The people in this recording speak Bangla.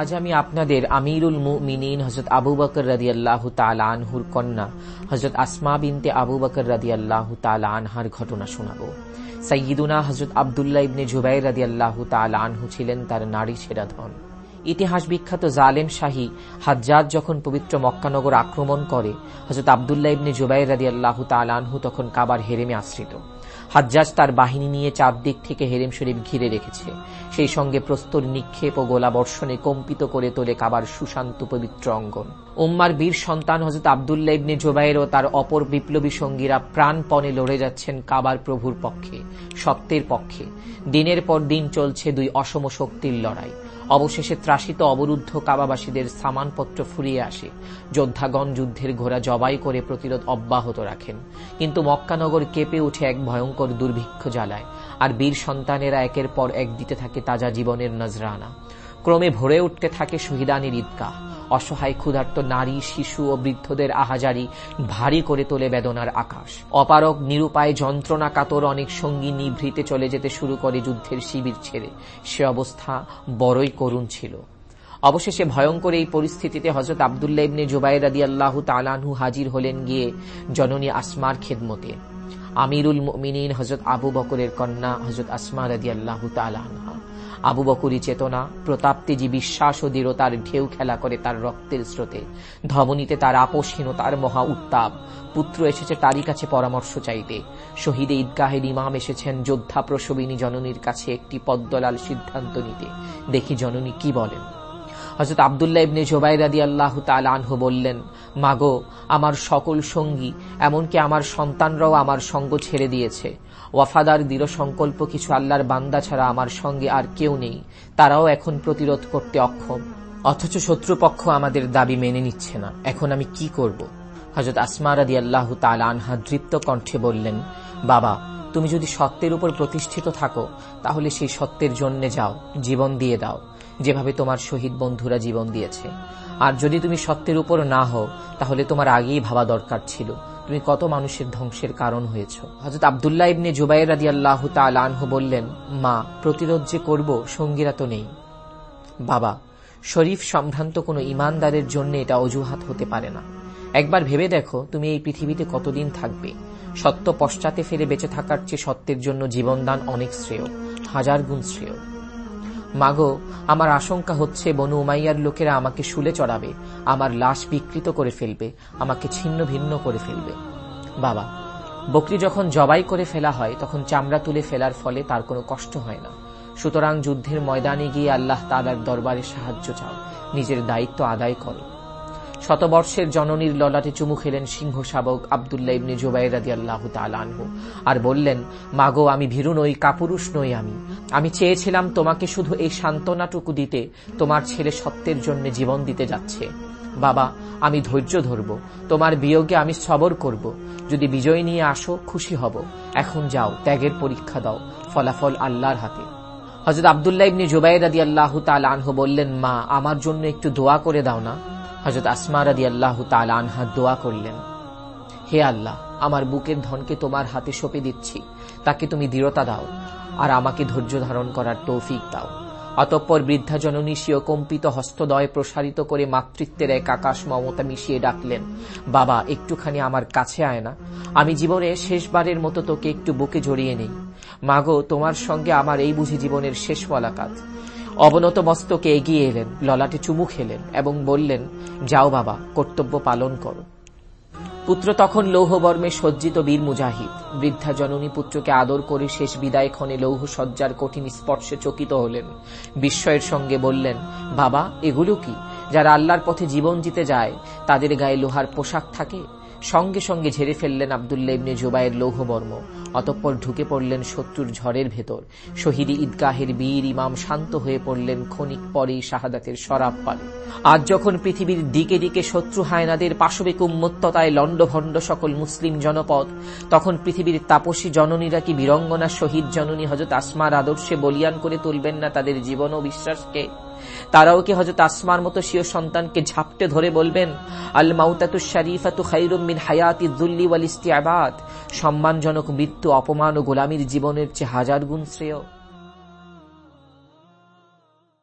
আজ আমি আপনাদের আমিরুল মুমিনিন হজরত আবু বকর রাদি আল্লাহ আনহুর কন্যা হজরত আসমা বিনতে আবু বকর রাদি আল্লাহ আনহার ঘটনা শোনাব। সৈয়দুনা হজরত আবদুল্লাহ ইবনে জুবাই রাদি আল্লাহ আনহু ছিলেন তার নারী সেরা ধন। ইতিহাস বিখ্যাত জালেম শাহী হাজ্জাজ যখন পবিত্র মক্কানগর আক্রমণ করে হজরত আবদুল্লাহ ইবনে জুবাই রাদি আল্লাহ আনহু তখন কাবার হেরেমে আশ্রিত। হাজ্জাজ তার বাহিনী নিয়ে চারদিক থেকে হেরেম শরীফ ঘিরে রেখেছে। সেই সঙ্গে প্রস্তর নিক্ষেপ ও গোলা বর্ষণে কম্পিত করে তোলে কাবার সুশান্ত পবিত্র অঙ্গন। উম্মার বীর সন্তান হজরত আবদুল্লাহ ইবনে জোবাইর ও তার অপর বিপ্লবী সঙ্গীরা প্রাণপণে লড়ে যাচ্ছেন কাবার প্রভুর পক্ষে, সত্যের পক্ষে। দিনের পর দিন চলছে দুই অসম শক্তির লড়াই। অবশেষে ত্রাসিত অবরুদ্ধ কাবাবাসীদের সামানপত্র ফুরিয়ে আসে। যোদ্ধাগণ যুদ্ধের ঘোড়া জবাই করে প্রতিরোধ অব্যাহত রাখেন। কিন্তু মক্কানগর কেঁপে উঠে এক ভয়ঙ্কর দুর্ভিক্ষ জ্বালায়, আর বীর সন্তানেরা একের পর এক দিতে থাকে তাজা জীবনের নজরানা। ক্রমে ভরে উঠতে থাকে শহীদানির ঈদগাহ। অসহায় ক্ষুধার্ত নারী, শিশু ও বৃদ্ধদের আহাজারি ভারী করে তোলে বেদনার আকাশ। অপারক নিরুপায় যন্ত্রণা কাতর অনেক সঙ্গী নিভৃতে চলে যেতে শুরু করে যুদ্ধের শিবির ছেড়ে। সে অবস্থা বড়ই করুণ ছিল। অবশেষে ভয়ঙ্কর এই পরিস্থিতিতে হজরত আবদুল্লাহ ইবনে জুবাইর রাদি আল্লাহ তালানহু হাজির হলেন গিয়ে জননী আসমার খেদমতে। আমিরুল মিনীন হজরত আবু বকরের কন্যা হজরত আসমা রাদি আল্লাহ তালানহা আবু বকুরি চেতনা, প্রতাপ্তেজি বিশ্বাস ও দৃঢ়তার ঢেউ খেলা করে তার রক্তের স্রোতে। ধমনীতে তার আপসহীনতার মহা উত্তাপ। পুত্র এসেছে তারই কাছে পরামর্শ চাইতে। শহীদে ঈদগাহের ইমাম এসেছেন যোদ্ধা প্রসবিনী জননীর কাছে একটি পদ্মলাল সিদ্ধান্ত নিতে। দেখি জননী কি বলেন। হজরত আবদুল্লাহ ইবনে জোবাই রাদি আল্লাহ আনহু বললেন, মাগো, আমার সকল সঙ্গী, এমনকি আমার সন্তানরাও আমার সঙ্গ ছেড়ে দিয়েছে। ওয়াফাদার দৃঢ় সংকল্প, কিছু আল্লাহর বান্দা ছাড়া আমার সঙ্গে আর কেউ নেই। তারাও এখন প্রতিরোধ করতে অক্ষম। অথচ শত্রুপক্ষ আমাদের দাবি মেনে নিচ্ছে না। এখন আমি কি করব? হজরত আসমা রাদি আল্লাহ আনহা দৃপ্ত কণ্ঠে বললেন, বাবা, তুমি যদি সত্যের উপর প্রতিষ্ঠিত থাকো, তাহলে সেই সত্যের জন্য যাও, জীবন দিয়ে দাও, যেভাবে তোমার শহীদ বন্ধুরা জীবন দিয়েছে। আর যদি তুমি সত্যের উপর না হও, তাহলে তোমার আগেই ভাবা দরকার ছিল। তুমি কত মানুষের ধ্বংসের কারণ হয়েছ? হজরত আবদুল্লাহ ইবনে জুবাইর রাদি আল্লাহ তালহু বললেন, মা, প্রতিরোধ যে করব, সঙ্গীরা তো নেই। বাবা, শরীফ সম্ভ্রান্ত কোনো ইমানদারের জন্য এটা অজুহাত হতে পারে না। একবার ভেবে দেখো তুমি এই পৃথিবীতে কতদিন থাকবে। সত্য পশ্চাতে ফিরে বেঁচে থাকার চেয়ে সত্যের জন্য জীবনদান অনেক শ্রেয়, হাজার গুণ শ্রেয়। মাগো, আমার আশঙ্কা হচ্ছে বনু উমাইয়ার লোকেরা আমাকে শুলে চড়াবে, আমার লাশ বিকৃত করে ফেলবে, আমাকে ছিন্ন ভিন্ন করে ফেলবে। বাবা, বকরি যখন জবাই করে ফেলা হয়, তখন চামড়া তুলে ফেলার ফলে তার কোনো কষ্ট হয় না। সুতরাং যুদ্ধের ময়দানে গিয়ে আল্লাহ তালার দরবারে সাহায্য চাও, নিজের দায়িত্ব আদায় করো। শতবর্ষের জননীর ললাটে চুমু খেলেন সিংহ শাবক আবদুল্লাহ ইবনে জুবাইর রাদি আল্লাহ তালানহু আর বললেন, মাগো, আমি ভীরু নই, কাপুরুষ নই আমি। আমি চেয়েছিলাম তোমাকে শুধু এই সান্ত্বনাটুকু দিতে, তোমার ছেলে সত্যের জন্য জীবন দিতে যাচ্ছে। বাবা, আমি ধৈর্য ধরব, তোমার বিয়োগে আমি সবর করব। যদি বিজয় নিয়ে আসো, খুশি হব। এখন যাও, ত্যাগের পরীক্ষা দাও, ফলাফল আল্লাহর হাতে। হজরত আবদুল্লাহ ইবনে জুবাইর রাদি আল্লাহ তালানহু বললেন, মা, আমার জন্য একটু দোয়া করে দাও না। হজরত আসমা রাদি আল্লাহ তাল আনহা দোয়া করলেন, হে আল্লাহ, আমার বুকের ধনকে তোমার হাতে সঁপে দিচ্ছি, তাকে তুমি দৃঢ়তা দাও আর আমাকে ধৈর্য ধারণ করার তৌফিক দাও। অতঃপর বৃদ্ধা জননী স্বীয় কম্পিত হস্তদয় প্রসারিত করে মাতৃত্বের এক আকাশ মমতা মিশিয়ে ডাকলেন, বাবা, একটুখানি আমার কাছে আয় না। আমি জীবনে শেষবারের মতো তোকে একটু বুকে জড়িয়ে নেই। মাগো, তোমার সঙ্গে আমার এই বুঝি জীবনের শেষ মোলাকাত। অবনত মস্তকে এগিয়ে এলেন, ললাটে চুমু খেলেন এবং বললেন, যাও বাবা, কর্তব্য পালন করো। পুত্র তখন লৌহবর্মে সজ্জিত বীর মুজাহিদ, বৃদ্ধা জননী পুত্রকে আদর করে শেষ বিদায় ক্ষণে লৌহ সজ্জার কঠিন স্পর্শে চকিত হলেন। বিস্ময়ের সঙ্গে বললেন, বাবা, এগুলো কি? যারা আল্লাহর পথে জীবন জিতে যায়, তাদের গায়ে লোহার পোশাক থাকে? সঙ্গে সঙ্গে ঝেড়ে ফেললেন আবদুল্লা ইবনে জুবাইয়ের লৌহবর্ম অতঃপর ঢুকে পড়লেন শত্রুর ঝড়ের ভেতর। শহীদ ঈদগাহের বীর ইমাম শান্ত হয়ে পড়লেন ক্ষণিক পরেই শাহাদাতের শরাব পালে। আজ যখন পৃথিবীর দিকে দিকে শত্রু হায়নাদের পাশবিক উন্মত্ততায় লণ্ডভণ্ড সকল মুসলিম জনপদ, তখন পৃথিবীর তাপসী জননীরা কি বীরঙ্গনা শহীদ জননী হজরত আসমার আদর্শে বলিয়ান করে তুলবেন না তাদের জীবন ও বিশ্বাসকে? তারাও কি হজরত আসমার মতো সিও সন্তানকে ঝাপটে ধরে বলবেন আল মাউতাতু শরীফাতু মিন হায়াতি দুল্লি ওয়াল ইস্তিয়াবাদ সম্মানজনক মৃত্যু, অপমান ও গোলামীর জীবনের চেয়ে হাজার গুণ শ্রেয়।